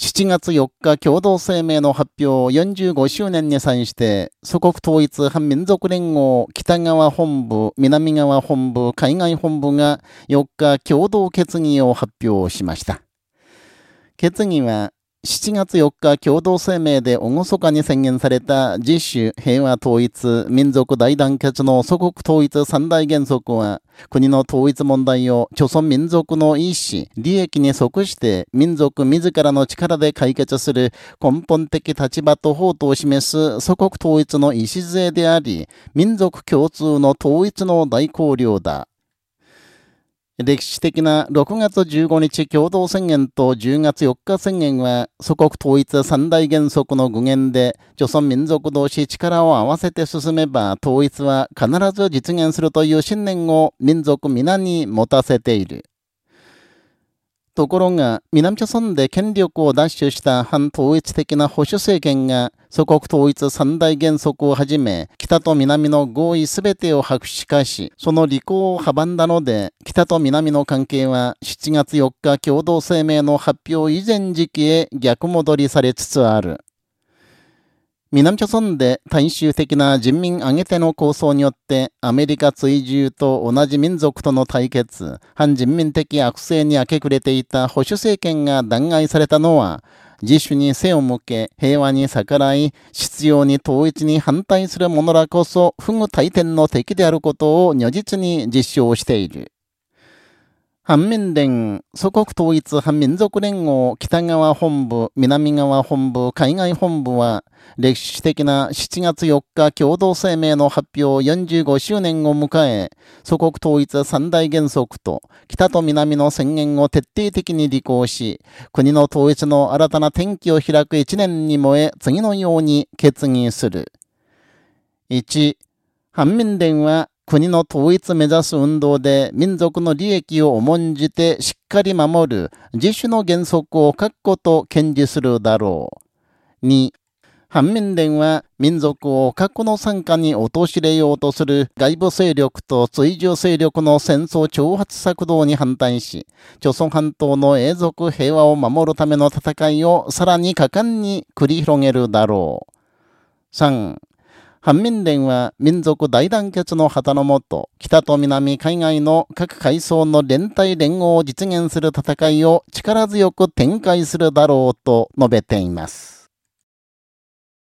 7月4日共同声明の発表を45周年に際して、祖国統一反民族連合北側本部、南側本部、海外本部が4日共同決議を発表しました。決議は、7月4日共同声明で厳かに宣言された自主、平和統一、民族大団結の祖国統一三大原則は、国の統一問題を朝鮮民族の意思、利益に即して民族自らの力で解決する根本的立場と法とを示す祖国統一の礎であり、民族共通の統一の大綱領だ。歴史的な6月15日共同宣言と10月4日宣言は、祖国統一三大原則の具現で、朝鮮民族同士力を合わせて進めば、統一は必ず実現するという信念を民族皆に持たせている。ところが、南朝鮮で権力を奪取した反統一的な保守政権が、祖国統一三大原則をはじめ、北と南の合意すべてを白紙化し、その履行を阻んだので、北と南の関係は7月4日共同声明の発表以前時期へ逆戻りされつつある。南朝鮮で大衆的な人民挙げての構想によってアメリカ追従と同じ民族との対決、反人民的悪性に明け暮れていた保守政権が弾劾されたのは、自主に背を向け、平和に逆らい、必要に統一に反対する者らこそ、不具大天の敵であることを如実に実証している。反民連、祖国統一反民族連合北側本部、南側本部、海外本部は、歴史的な7月4日共同声明の発表45周年を迎え、祖国統一三大原則と北と南の宣言を徹底的に履行し、国の統一の新たな転機を開く一年に燃え、次のように決議する。1、反民連は国の統一目指す運動で民族の利益を重んじてしっかり守る自主の原則を確固と堅持するだろう。2、反民連は民族を過去の参加に陥れようとする外部勢力と追従勢力の戦争挑発策動に反対し、朝鮮半島の永続平和を守るための戦いをさらに果敢に繰り広げるだろう。3、反民連は民族大団結の旗のもと、北と南海外の各階層の連帯連合を実現する戦いを力強く展開するだろうと述べています。